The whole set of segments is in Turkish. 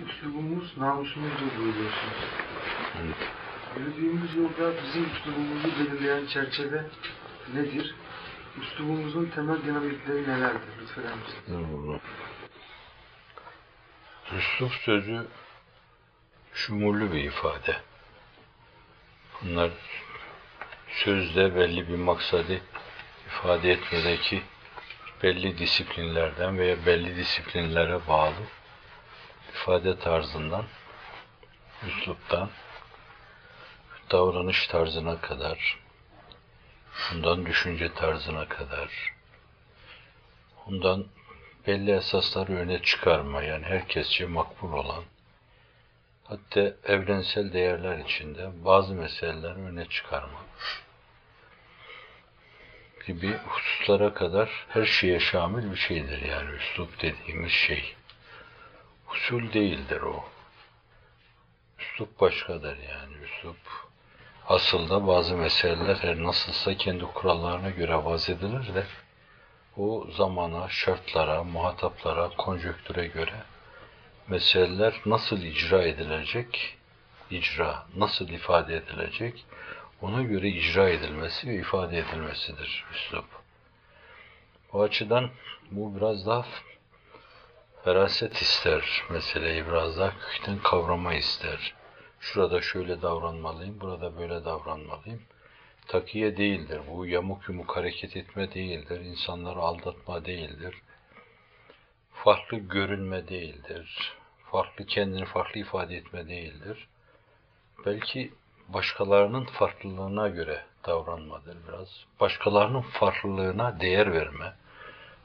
üslubumuz namusumuzdur buyuruyorsunuz. Evet. Yürüdüğümüz yolda bizim üslubumuzu belirleyen çerçeve nedir? Üslubumuzun temel dinamikleri nelerdir? Lütfen misiniz? Üslup sözü şumullü bir ifade. Bunlar sözde belli bir maksadı ifade etmedeki belli disiplinlerden veya belli disiplinlere bağlı ifade tarzından, üsluptan, davranış tarzına kadar, bundan düşünce tarzına kadar, ondan belli esasları öne çıkarma, yani herkesçe makbul olan, hatta evrensel değerler içinde bazı meseleleri öne çıkarma gibi hususlara kadar her şeye şamil bir şeydir yani üslup dediğimiz şey. Usul değildir o. Üslup başkadır yani üslup. Aslında bazı meseleler her nasılsa kendi kurallarına göre vaz edilir de o zamana, şartlara, muhataplara, konjöktüre göre meseleler nasıl icra edilecek, icra nasıl ifade edilecek, ona göre icra edilmesi ve ifade edilmesidir üslup. O açıdan bu biraz daha feraset ister, meseleyi biraz daha kökten kavrama ister. Şurada şöyle davranmalıyım, burada böyle davranmalıyım. Takiye değildir, bu yamuk yumuk hareket etme değildir, insanları aldatma değildir. Farklı görünme değildir, farklı kendini farklı ifade etme değildir. Belki başkalarının farklılığına göre davranmadır biraz. Başkalarının farklılığına değer verme,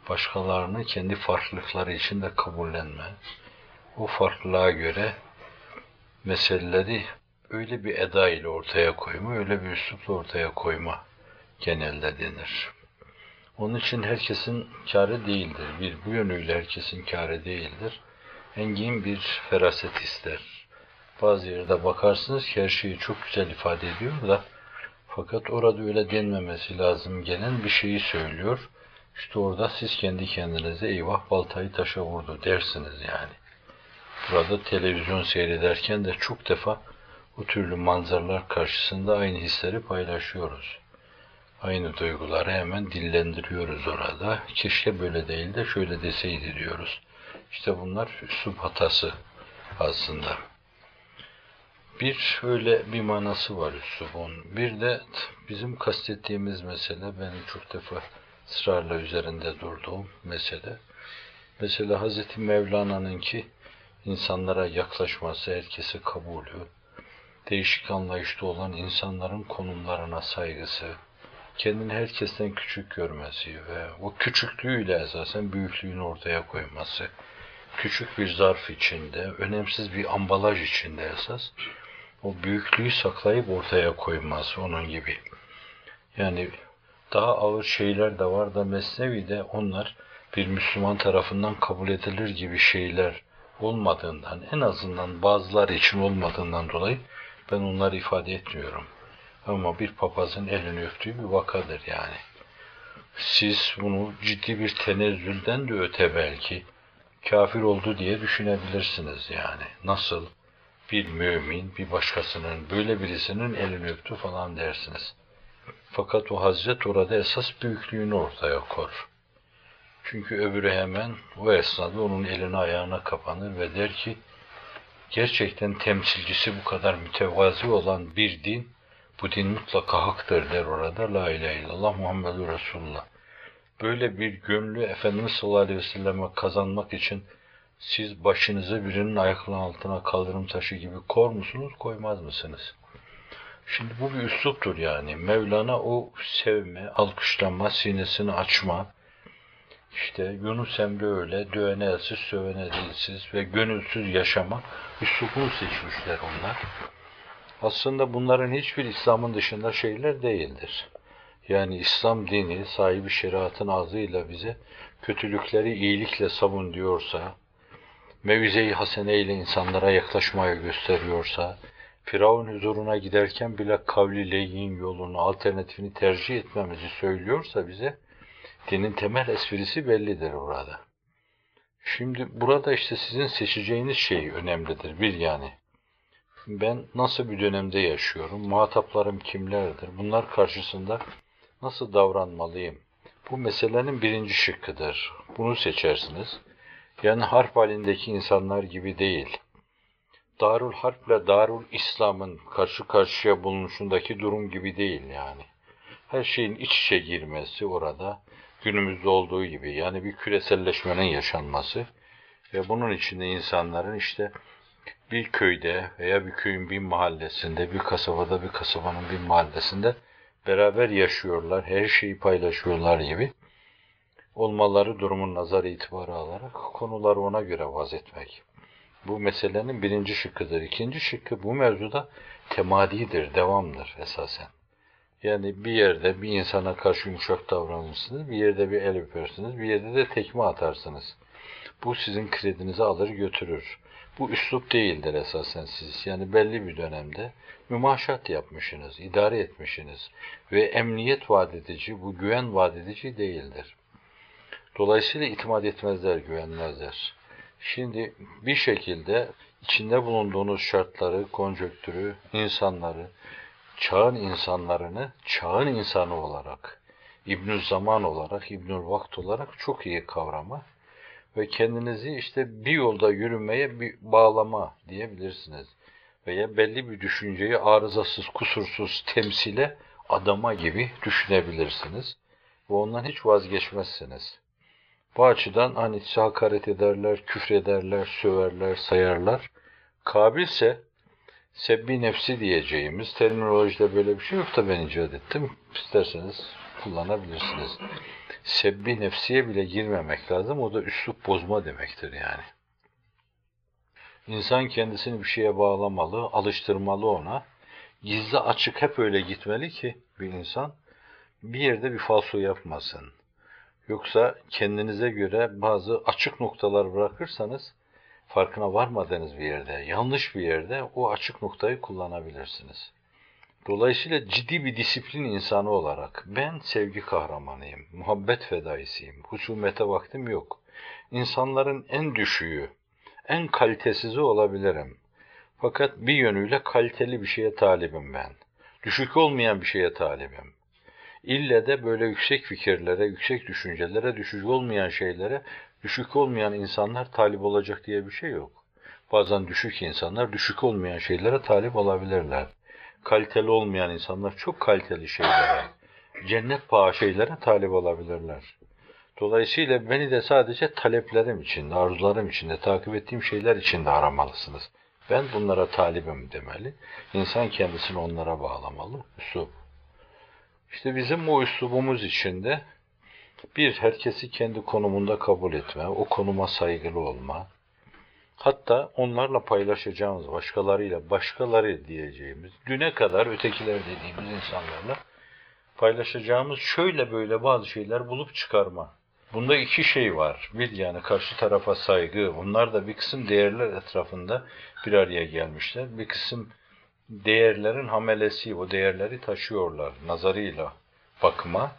başkalarını kendi farklılıkları içinde kabullenme, o farklılığa göre meseleleri öyle bir eda ile ortaya koyma, öyle bir üslupla ortaya koyma genelde denir. Onun için herkesin kârı değildir. Bir bu yönüyle herkesin kârı değildir. Engin bir feraset ister. Bazı yerde bakarsınız ki her şeyi çok güzel ifade ediyor da fakat orada öyle denmemesi lazım gelen bir şeyi söylüyor. İşte orada siz kendi kendinize eyvah baltayı taşa vurdu dersiniz yani. Burada televizyon seyrederken de çok defa bu türlü manzaralar karşısında aynı hisleri paylaşıyoruz. Aynı duyguları hemen dillendiriyoruz orada. Keşke böyle değil de şöyle deseydi diyoruz. İşte bunlar üslup hatası aslında. Bir öyle bir manası var üslubun. Bir de bizim kastettiğimiz mesele benim çok defa ısrarla üzerinde durduğum mesele. Mesela Hazreti Mevlana'nın ki insanlara yaklaşması, herkesi kabulü, değişik anlayışta olan insanların konumlarına saygısı, kendini herkesten küçük görmesi ve o küçüklüğüyle esasen büyüklüğünü ortaya koyması, küçük bir zarf içinde, önemsiz bir ambalaj içinde esas, o büyüklüğü saklayıp ortaya koyması onun gibi. Yani daha ağır şeyler de var da Mesnevi'de onlar bir Müslüman tarafından kabul edilir gibi şeyler olmadığından, en azından bazıları için olmadığından dolayı ben onları ifade etmiyorum. Ama bir papazın elini öptüğü bir vakadır yani. Siz bunu ciddi bir tenezzülden de öte belki kafir oldu diye düşünebilirsiniz yani. Nasıl bir mümin bir başkasının böyle birisinin elini öptü falan dersiniz. Fakat o hazret orada esas büyüklüğünü ortaya kor. Çünkü öbürü hemen o esnada onun eline ayağına kapanır ve der ki gerçekten temsilcisi bu kadar mütevazi olan bir din bu din mutlaka haktır der orada. La ilahe illallah Muhammedur Resulullah. Böyle bir gönlü Efendimiz sallallahu aleyhi ve selleme kazanmak için siz başınızı birinin ayaklarının altına kaldırım taşı gibi kor musunuz, koymaz mısınız? Şimdi bu bir üsluptur yani. Mevlana o sevme, alkışlanma, sinesini açma, işte Yunus Emre öyle, dövene elsiz, ve gönülsüz yaşama üslubunu seçmişler onlar. Aslında bunların hiçbir İslam'ın dışında şeyler değildir. Yani İslam dini sahibi şeriatın ağzıyla bize kötülükleri iyilikle savun diyorsa, mevize-i hasene insanlara yaklaşmayı gösteriyorsa, Firavun huzuruna giderken bile kavli leyin yolunu, alternatifini tercih etmemizi söylüyorsa bize, dinin temel esprisi bellidir orada. Şimdi burada işte sizin seçeceğiniz şey önemlidir. Bir yani. Ben nasıl bir dönemde yaşıyorum? Muhataplarım kimlerdir? Bunlar karşısında nasıl davranmalıyım? Bu meselenin birinci şıkkıdır. Bunu seçersiniz. Yani harp halindeki insanlar gibi değil. Darul Harp ile Darul İslam'ın karşı karşıya bulunuşundaki durum gibi değil yani. Her şeyin iç içe girmesi orada günümüzde olduğu gibi yani bir küreselleşmenin yaşanması ve bunun içinde insanların işte bir köyde veya bir köyün bir mahallesinde, bir kasabada bir kasabanın bir mahallesinde beraber yaşıyorlar, her şeyi paylaşıyorlar gibi olmaları durumun nazar itibarı alarak konuları ona göre vaz etmek. Bu meselenin birinci şıkkıdır. İkinci şıkkı bu mevzuda temadidir, devamdır esasen. Yani bir yerde bir insana karşı yumuşak davranırsınız, bir yerde bir el öpersiniz, bir yerde de tekme atarsınız. Bu sizin kredinizi alır götürür. Bu üslup değildir esasen siz. Yani belli bir dönemde mümaşat yapmışsınız, idare etmişsiniz ve emniyet vaat edici, bu güven vaat edici değildir. Dolayısıyla itimat etmezler, güvenmezler. Şimdi bir şekilde içinde bulunduğunuz şartları, konjöktürü, insanları, çağın insanlarını çağın insanı olarak, İbnül Zaman olarak, İbnül Vakt olarak çok iyi kavrama ve kendinizi işte bir yolda yürümeye bir bağlama diyebilirsiniz. Veya belli bir düşünceyi arızasız, kusursuz temsile adama gibi düşünebilirsiniz. Ve ondan hiç vazgeçmezsiniz. Bu açıdan hani hakaret ederler, küfrederler, söverler, sayarlar. Kabilse sebbi nefsi diyeceğimiz terminolojide böyle bir şey yok da ben icat ettim. İsterseniz kullanabilirsiniz. Sebbi nefsiye bile girmemek lazım. O da üslup bozma demektir yani. İnsan kendisini bir şeye bağlamalı, alıştırmalı ona. Gizli açık hep öyle gitmeli ki bir insan bir yerde bir falso yapmasın. Yoksa kendinize göre bazı açık noktalar bırakırsanız farkına varmadığınız bir yerde, yanlış bir yerde o açık noktayı kullanabilirsiniz. Dolayısıyla ciddi bir disiplin insanı olarak ben sevgi kahramanıyım, muhabbet fedaisiyim, husumete vaktim yok. İnsanların en düşüğü, en kalitesizi olabilirim. Fakat bir yönüyle kaliteli bir şeye talibim ben. Düşük olmayan bir şeye talibim. İlle de böyle yüksek fikirlere, yüksek düşüncelere, düşük olmayan şeylere, düşük olmayan insanlar talip olacak diye bir şey yok. Bazen düşük insanlar düşük olmayan şeylere talip olabilirler. Kaliteli olmayan insanlar çok kaliteli şeylere, cennet paha şeylere talip olabilirler. Dolayısıyla beni de sadece taleplerim içinde, arzularım içinde, takip ettiğim şeyler içinde aramalısınız. Ben bunlara talibim demeli. İnsan kendisini onlara bağlamalı. Üslup. İşte bizim bu üslubumuz içinde bir, herkesi kendi konumunda kabul etme, o konuma saygılı olma. Hatta onlarla paylaşacağımız, başkalarıyla, başkaları diyeceğimiz, düne kadar ötekiler dediğimiz insanlarla paylaşacağımız şöyle böyle bazı şeyler bulup çıkarma. Bunda iki şey var. Bir yani karşı tarafa saygı. Onlar da bir kısım değerler etrafında bir araya gelmişler. Bir kısım değerlerin hamelesi, o değerleri taşıyorlar nazarıyla bakma.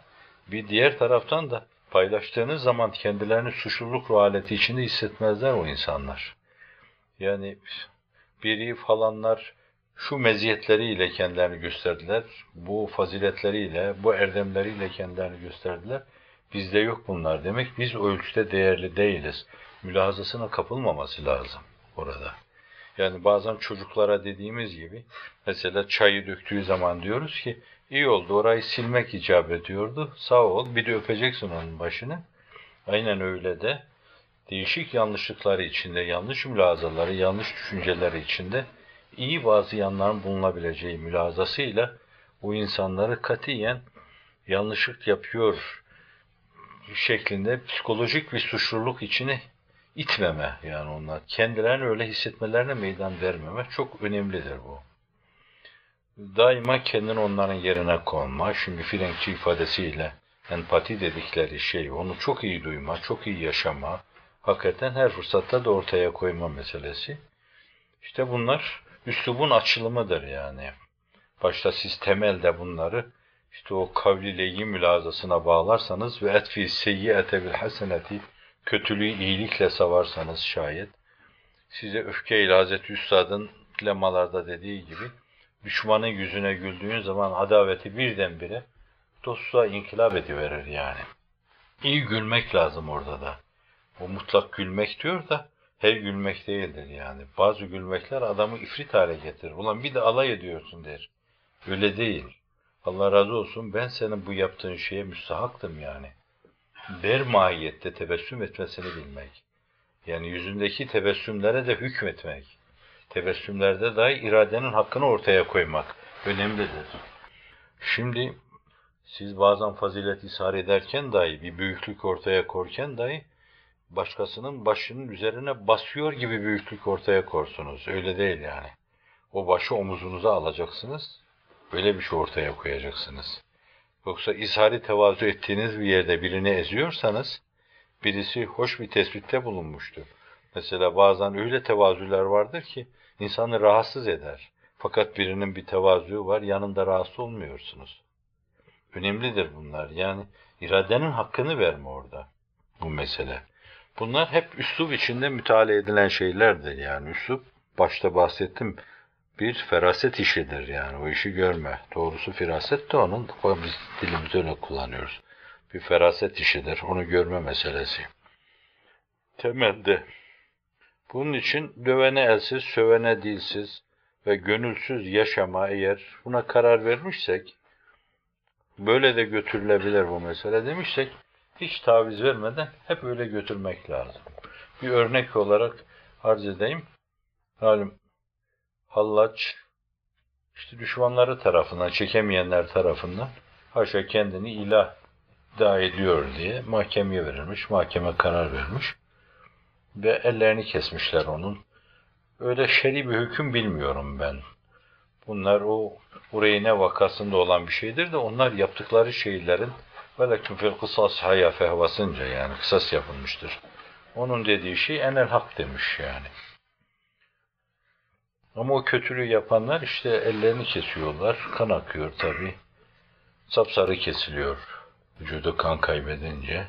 Bir diğer taraftan da paylaştığınız zaman kendilerini suçluluk ruh haleti içinde hissetmezler o insanlar. Yani biri falanlar şu meziyetleriyle kendilerini gösterdiler, bu faziletleriyle, bu erdemleriyle kendilerini gösterdiler. Bizde yok bunlar demek. Biz o ölçüde değerli değiliz. Mülahazasına kapılmaması lazım orada. Yani bazen çocuklara dediğimiz gibi mesela çayı döktüğü zaman diyoruz ki iyi oldu orayı silmek icap ediyordu. Sağ ol bir de öpeceksin onun başını. Aynen öyle de değişik yanlışlıkları içinde, yanlış mülazaları, yanlış düşünceleri içinde iyi bazı yanların bulunabileceği mülazasıyla bu insanları katiyen yanlışlık yapıyor şeklinde psikolojik bir suçluluk içine itmeme yani onlar. Kendilerini öyle hissetmelerine meydan vermeme çok önemlidir bu. Daima kendini onların yerine konma. Şimdi Frenkçi ifadesiyle empati dedikleri şey, onu çok iyi duyma, çok iyi yaşama, hakikaten her fırsatta da ortaya koyma meselesi. İşte bunlar üslubun açılımıdır yani. Başta siz temelde bunları işte o kavli leyyi mülazasına bağlarsanız ve etfi seyyiyete bil haseneti kötülüğü iyilikle savarsanız şayet, size öfkeyle Hazreti Üstad'ın lemalarda dediği gibi, düşmanın yüzüne güldüğün zaman adaveti birdenbire dostluğa inkılap ediverir yani. İyi gülmek lazım orada da. O mutlak gülmek diyor da her gülmek değildir yani. Bazı gülmekler adamı ifrit hale getirir. Ulan bir de alay ediyorsun der. Öyle değil. Allah razı olsun ben senin bu yaptığın şeye müstahaktım yani. Der mahiyette tebessüm etmesini bilmek. Yani yüzündeki tebessümlere de hükmetmek. Tebessümlerde dahi iradenin hakkını ortaya koymak önemlidir. Şimdi siz bazen fazilet ishar ederken dahi, bir büyüklük ortaya korken dahi, başkasının başının üzerine basıyor gibi büyüklük ortaya korsunuz. Öyle değil yani. O başı omuzunuza alacaksınız, böyle bir şey ortaya koyacaksınız. Yoksa izhari tevazu ettiğiniz bir yerde birini eziyorsanız, birisi hoş bir tespitte bulunmuştur. Mesela bazen öyle tevazüler vardır ki, insanı rahatsız eder. Fakat birinin bir tevazu var, yanında rahatsız olmuyorsunuz. Önemlidir bunlar. Yani iradenin hakkını verme orada bu mesele. Bunlar hep üslup içinde müteala edilen şeylerdir yani. Üslup, başta bahsettim, bir feraset işidir yani. O işi görme. Doğrusu firaset de onun, biz dilimizde öyle kullanıyoruz. Bir feraset işidir. Onu görme meselesi. Temelde. Bunun için dövene elsiz, sövene dilsiz ve gönülsüz yaşama eğer buna karar vermişsek, böyle de götürülebilir bu mesele demişsek, hiç taviz vermeden hep öyle götürmek lazım. Bir örnek olarak arz edeyim. Halim Hallaç, işte düşmanları tarafından, çekemeyenler tarafından haşa kendini ilah iddia ediyor diye mahkemeye verilmiş, mahkeme karar vermiş ve ellerini kesmişler onun. Öyle şer'i bir hüküm bilmiyorum ben. Bunlar o Ureyne vakasında olan bir şeydir de onlar yaptıkları şeylerin velakin fil kısas haya fehvasınca yani kısas yapılmıştır. Onun dediği şey enel hak demiş yani. Ama o kötülüğü yapanlar işte ellerini kesiyorlar. Kan akıyor tabi. Sapsarı kesiliyor. Vücudu kan kaybedince.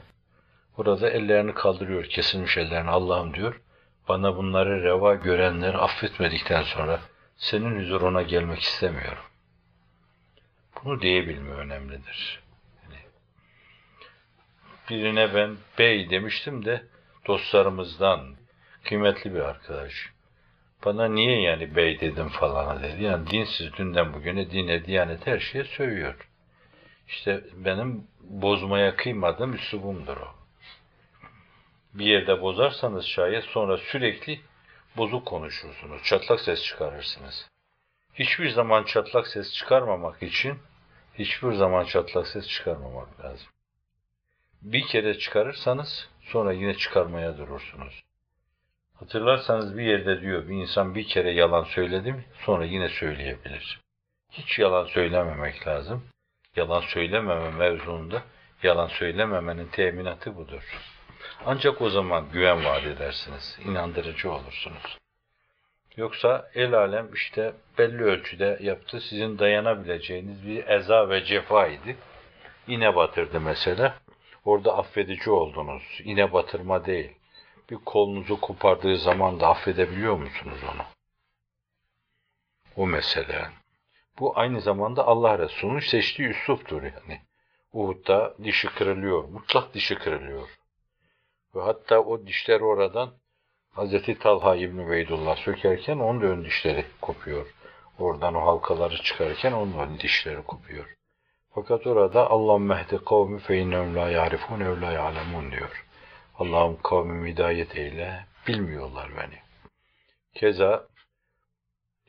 Burada ellerini kaldırıyor. Kesilmiş ellerini Allah'ım diyor. Bana bunları reva görenleri affetmedikten sonra senin huzuruna gelmek istemiyorum. Bunu diyebilme önemlidir. Yani birine ben bey demiştim de dostlarımızdan kıymetli bir arkadaş. Bana niye yani bey dedim falana dedi. Yani dinsiz dünden bugüne dine, diyanet her şeye sövüyor. İşte benim bozmaya kıymadığım üslubumdur o. Bir yerde bozarsanız şayet sonra sürekli bozuk konuşursunuz. Çatlak ses çıkarırsınız. Hiçbir zaman çatlak ses çıkarmamak için hiçbir zaman çatlak ses çıkarmamak lazım. Bir kere çıkarırsanız sonra yine çıkarmaya durursunuz. Hatırlarsanız bir yerde diyor bir insan bir kere yalan söyledi mi sonra yine söyleyebilir. Hiç yalan söylememek lazım. Yalan söylememe mevzunda yalan söylememenin teminatı budur. Ancak o zaman güven vaat edersiniz, inandırıcı olursunuz. Yoksa el alem işte belli ölçüde yaptı, sizin dayanabileceğiniz bir eza ve cefa idi. İne batırdı mesela. Orada affedici oldunuz. İne batırma değil. Bir kolunuzu kopardığı zaman da affedebiliyor musunuz onu? O mesele. Bu aynı zamanda Allah Resulü'nün seçtiği üsluptur yani. Uhud'da dişi kırılıyor, mutlak dişi kırılıyor. Ve hatta o dişler oradan Hazreti Talha İbni Beydullah sökerken onun da ön dişleri kopuyor. Oradan o halkaları çıkarken onun ön dişleri kopuyor. Fakat orada Allah mehdi kavmi fe yarifun ev la ya'lemun diyor. Allah'ım kavmimi hidayet eyle, bilmiyorlar beni. Keza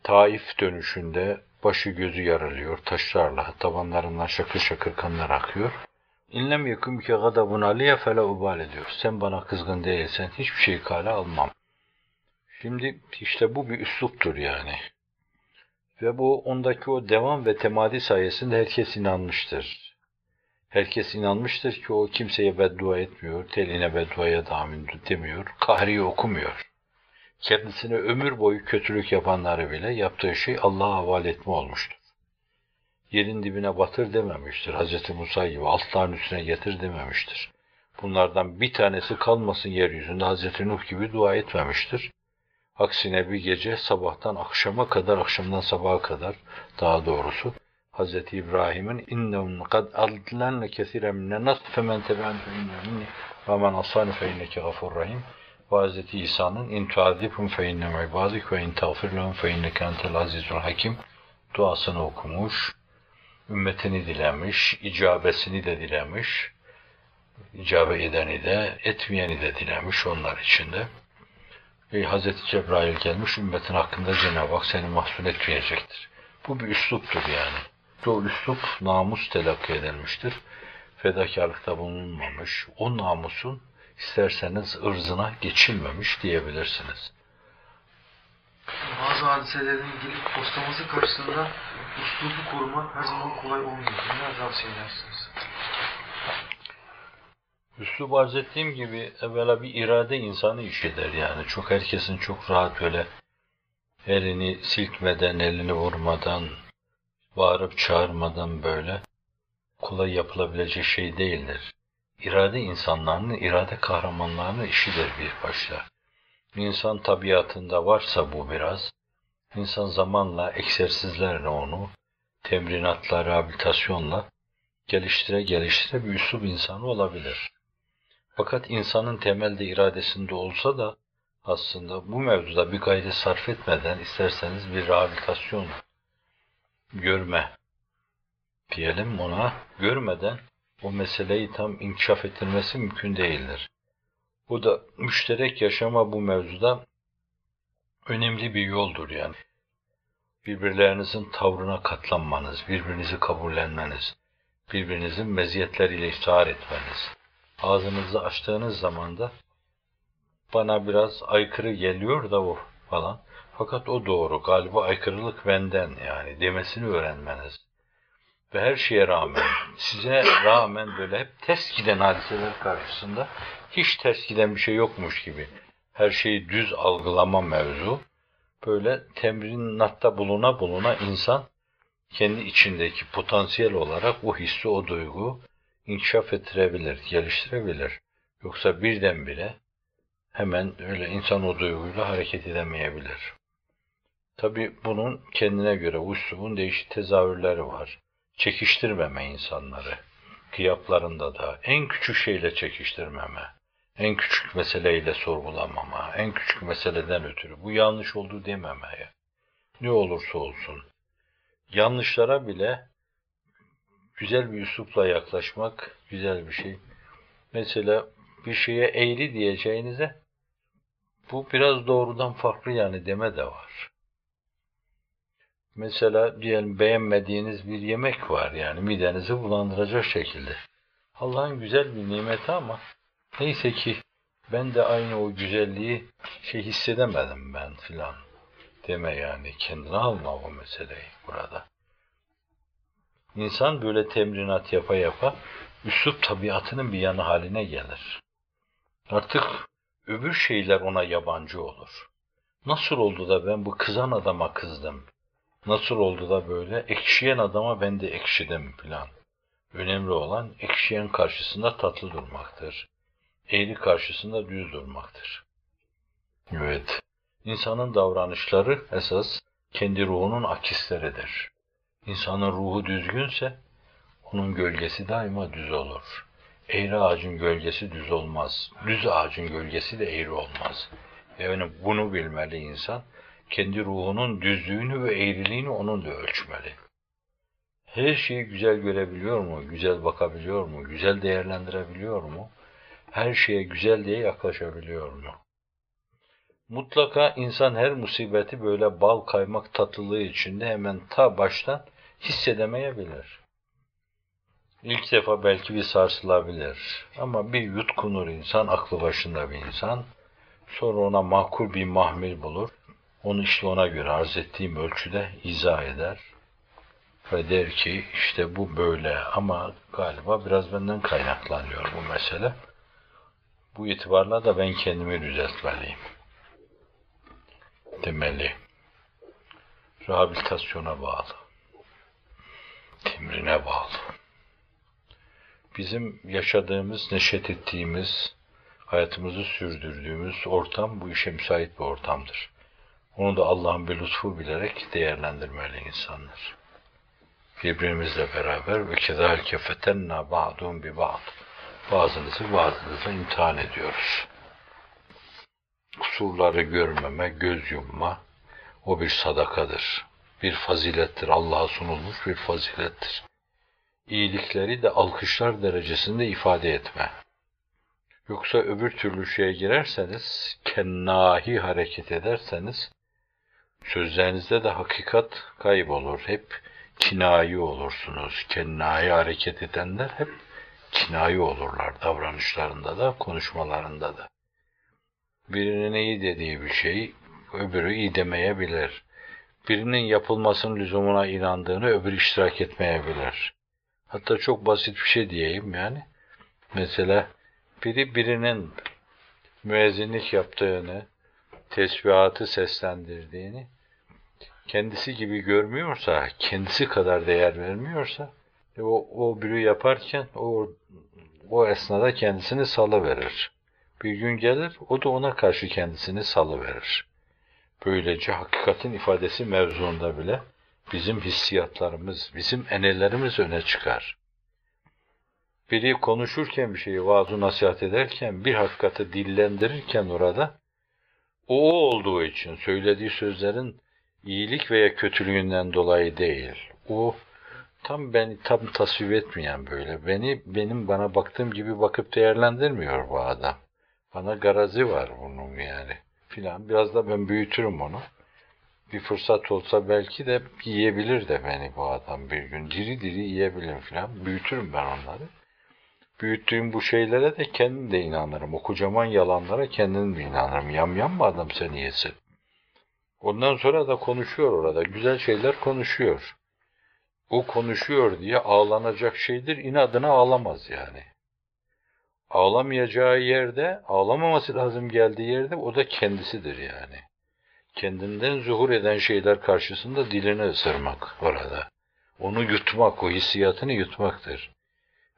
Taif dönüşünde başı gözü yarılıyor taşlarla, tabanlarından şakır şakır kanlar akıyor. İnlem yekun ki gadabun aliye fele ubal ediyor. Sen bana kızgın değilsen hiçbir şey kale almam. Şimdi işte bu bir üsluptur yani. Ve bu ondaki o devam ve temadi sayesinde herkes inanmıştır. Herkes inanmıştır ki o kimseye beddua etmiyor, teline bedduaya da amin demiyor, kahriyi okumuyor. Kendisine ömür boyu kötülük yapanları bile yaptığı şey Allah'a havale etme olmuştur. Yerin dibine batır dememiştir. Hz. Musa gibi altların üstüne getir dememiştir. Bunlardan bir tanesi kalmasın yeryüzünde Hazreti Nuh gibi dua etmemiştir. Aksine bir gece sabahtan akşama kadar, akşamdan sabaha kadar daha doğrusu Hazreti İbrahim'in innehum kad adlanne kesiren minen nas femen tebe'an fe inne minni ve men asani fe inneke gafur rahim ve Hazreti İsa'nın in tuazibhum fe innem ibadik ve in tağfir lehum fe inneke entel azizul hakim duasını okumuş, ümmetini dilemiş, icabesini de dilemiş, icabe edeni de, etmeyeni de dilemiş onlar içinde. E, Hazreti Cebrail gelmiş, ümmetin hakkında Cenab-ı Hak seni mahzun etmeyecektir. Bu bir üsluptur yani. Bu üslup namus telakki edilmiştir. Fedakarlıkta bulunmamış. O namusun isterseniz ırzına geçilmemiş diyebilirsiniz. Bazı hadiselerin gelip postaması karşısında üslubu korumak her zaman kolay olmuyor. Ne tavsiye edersiniz? Üslub arz ettiğim gibi evvela bir irade insanı iş eder yani. Çok herkesin çok rahat öyle elini silkmeden, elini vurmadan, bağırıp çağırmadan böyle kolay yapılabilecek şey değildir. İrade insanlarının, irade kahramanlarının işidir bir başta. İnsan tabiatında varsa bu biraz, insan zamanla, egzersizlerle onu, temrinatla, rehabilitasyonla geliştire geliştire bir üslup insanı olabilir. Fakat insanın temelde iradesinde olsa da aslında bu mevzuda bir gayret sarf etmeden isterseniz bir rehabilitasyon görme diyelim ona görmeden o meseleyi tam inkişaf ettirmesi mümkün değildir. Bu da müşterek yaşama bu mevzuda önemli bir yoldur yani. Birbirlerinizin tavrına katlanmanız, birbirinizi kabullenmeniz, birbirinizin meziyetleriyle iftihar etmeniz. Ağzınızı açtığınız zaman da bana biraz aykırı geliyor da o falan. Fakat o doğru. Galiba aykırılık benden yani demesini öğrenmeniz. Ve her şeye rağmen, size rağmen böyle hep ters giden hadiseler karşısında hiç ters giden bir şey yokmuş gibi. Her şeyi düz algılama mevzu. Böyle temrinatta buluna buluna insan kendi içindeki potansiyel olarak o hissi, o duygu inkişaf ettirebilir, geliştirebilir. Yoksa birdenbire hemen öyle insan o duyguyla hareket edemeyebilir. Tabi bunun kendine göre uslubun değişik tezahürleri var. Çekiştirmeme insanları. Kıyaplarında da en küçük şeyle çekiştirmeme. En küçük meseleyle sorgulamama. En küçük meseleden ötürü. Bu yanlış oldu dememeye. Ne olursa olsun. Yanlışlara bile güzel bir üslupla yaklaşmak güzel bir şey. Mesela bir şeye eğri diyeceğinize bu biraz doğrudan farklı yani deme de var. Mesela diyelim beğenmediğiniz bir yemek var yani midenizi bulandıracak şekilde. Allah'ın güzel bir nimeti ama neyse ki ben de aynı o güzelliği şey hissedemedim ben filan deme yani kendine alma o meseleyi burada. İnsan böyle temrinat yapa yapa üslup tabiatının bir yanı haline gelir. Artık öbür şeyler ona yabancı olur. Nasıl oldu da ben bu kızan adama kızdım? Nasıl oldu da böyle ekşiyen adama ben de ekşidim filan. Önemli olan ekşiyen karşısında tatlı durmaktır. Eğri karşısında düz durmaktır. Evet, insanın davranışları esas kendi ruhunun akisleridir. İnsanın ruhu düzgünse onun gölgesi daima düz olur. Eğri ağacın gölgesi düz olmaz. Düz ağacın gölgesi de eğri olmaz. Yani bunu bilmeli insan. Kendi ruhunun düzlüğünü ve eğriliğini onunla ölçmeli. Her şeyi güzel görebiliyor mu? Güzel bakabiliyor mu? Güzel değerlendirebiliyor mu? Her şeye güzel diye yaklaşabiliyor mu? Mutlaka insan her musibeti böyle bal kaymak tatlılığı içinde hemen ta baştan hissedemeyebilir. İlk defa belki bir sarsılabilir. Ama bir yutkunur insan, aklı başında bir insan. Sonra ona makul bir mahmil bulur. Onu işte ona göre arz ettiğim ölçüde izah eder. Ve der ki işte bu böyle ama galiba biraz benden kaynaklanıyor bu mesele. Bu itibarla da ben kendimi düzeltmeliyim. Demeli. Rehabilitasyona bağlı. Temrine bağlı. bizim yaşadığımız, neşet ettiğimiz, hayatımızı sürdürdüğümüz ortam bu işe müsait bir ortamdır. Onu da Allah'ın bir lütfu bilerek değerlendirmeli insanlar. Birbirimizle beraber ve kezalike fetenna ba'dun bi ba'd. Bazınızı bazınızla imtihan ediyoruz. Kusurları görmeme, göz yumma, o bir sadakadır. Bir fazilettir. Allah'a sunulmuş bir fazilettir. İyilikleri de alkışlar derecesinde ifade etme. Yoksa öbür türlü şeye girerseniz, kennahi hareket ederseniz, sözlerinizde de hakikat kaybolur. Hep kinayi olursunuz. Kennahi hareket edenler hep kinayi olurlar davranışlarında da, konuşmalarında da. Birinin iyi dediği bir şey, öbürü iyi demeyebilir. Birinin yapılmasının lüzumuna inandığını öbür iştirak etmeyebilir. Hatta çok basit bir şey diyeyim yani. Mesela biri birinin müezzinlik yaptığını, tesbihatı seslendirdiğini kendisi gibi görmüyorsa, kendisi kadar değer vermiyorsa e o, o biri yaparken o, o esnada kendisini salıverir. Bir gün gelir, o da ona karşı kendisini salıverir. Böylece hakikatin ifadesi mevzuunda bile bizim hissiyatlarımız, bizim enelerimiz öne çıkar. Biri konuşurken bir şeyi vaaz nasihat ederken, bir hakikati dillendirirken orada, o olduğu için söylediği sözlerin iyilik veya kötülüğünden dolayı değil. O tam beni tam tasvip etmeyen böyle. Beni benim bana baktığım gibi bakıp değerlendirmiyor bu adam. Bana garazi var bunun yani filan. Biraz da ben büyütürüm onu. Bir fırsat olsa belki de yiyebilir de beni bu adam bir gün. Diri diri yiyebilirim filan. Büyütürüm ben onları. Büyüttüğüm bu şeylere de kendim de inanırım. O kocaman yalanlara kendim de inanırım. Yam yam mı adam seni yesin? Ondan sonra da konuşuyor orada. Güzel şeyler konuşuyor. O konuşuyor diye ağlanacak şeydir. inadına ağlamaz yani. Ağlamayacağı yerde, ağlamaması lazım geldiği yerde o da kendisidir yani. Kendinden zuhur eden şeyler karşısında dilini ısırmak orada. Onu yutmak, o hissiyatını yutmaktır.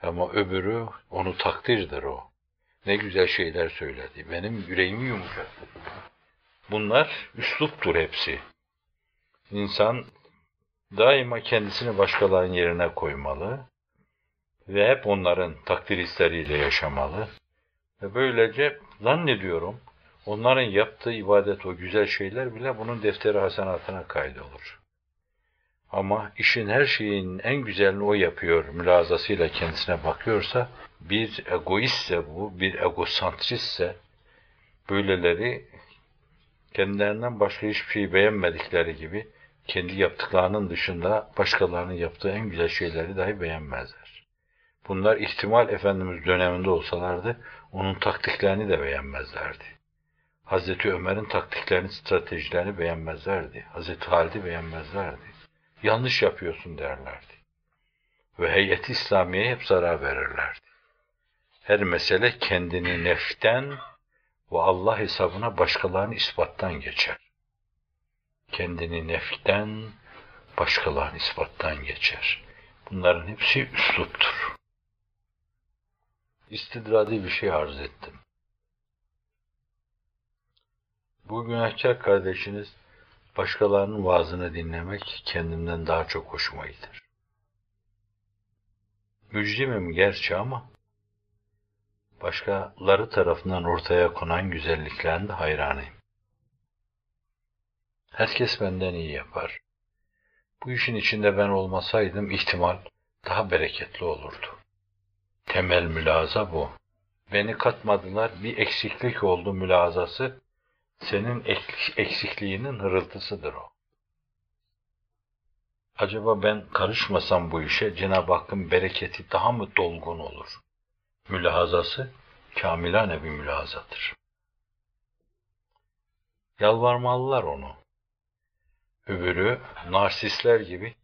Ama öbürü onu takdirdir o. Ne güzel şeyler söyledi. Benim yüreğimi yumuşattı. Bunlar üsluptur hepsi. İnsan daima kendisini başkalarının yerine koymalı ve hep onların takdir hisleriyle yaşamalı. Ve böylece zannediyorum onların yaptığı ibadet o güzel şeyler bile bunun defteri hasenatına kaydolur. Ama işin her şeyin en güzelini o yapıyor mülazasıyla kendisine bakıyorsa bir egoistse bu, bir egosantristse böyleleri kendilerinden başka hiçbir şey beğenmedikleri gibi kendi yaptıklarının dışında başkalarının yaptığı en güzel şeyleri dahi beğenmezler. Bunlar ihtimal Efendimiz döneminde olsalardı onun taktiklerini de beğenmezlerdi. Hazreti Ömer'in taktiklerini, stratejilerini beğenmezlerdi. Hazreti Halid'i beğenmezlerdi. Yanlış yapıyorsun derlerdi. Ve heyet İslamiye hep zarar verirlerdi. Her mesele kendini neften ve Allah hesabına başkalarını ispattan geçer. Kendini neften, başkalarını ispattan geçer. Bunların hepsi üsluptur. İstidradi bir şey arz ettim. Bu günahkar kardeşiniz başkalarının vaazını dinlemek kendimden daha çok hoşuma gider. Mücrimim gerçi ama başkaları tarafından ortaya konan güzelliklerine de hayranıyım. Herkes benden iyi yapar. Bu işin içinde ben olmasaydım ihtimal daha bereketli olurdu. Temel mülaza bu. Beni katmadılar, bir eksiklik oldu mülazası, senin eksikliğinin hırıltısıdır o. Acaba ben karışmasam bu işe Cenab-ı Hakk'ın bereketi daha mı dolgun olur? Mülahazası kamilane bir mülahazadır. Yalvarmalılar onu. Öbürü narsistler gibi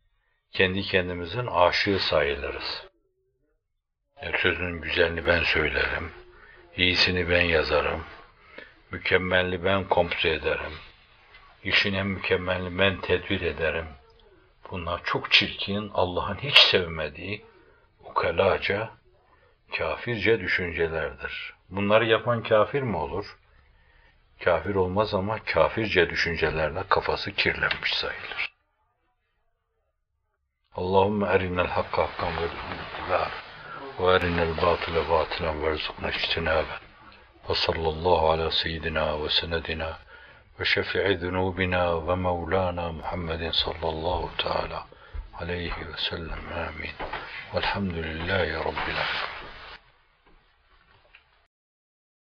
kendi kendimizin aşığı sayılırız. Sözün güzelini ben söylerim, iyisini ben yazarım, mükemmelini ben komple ederim, işin en mükemmelini ben tedbir ederim. Bunlar çok çirkin, Allah'ın hiç sevmediği ukalaca kafirce düşüncelerdir. Bunları yapan kafir mi olur? Kafir olmaz ama kafirce düşüncelerle kafası kirlenmiş sayılır. Allahümme erinel hakka hakkan ve erinel batile batilen ve rızıkna içtinabe ve sallallahu ala seyyidina ve senedina ve şefi'i zunubina ve mevlana Muhammedin sallallahu teala aleyhi ve sellem amin. Velhamdülillahi Rabbil alemin.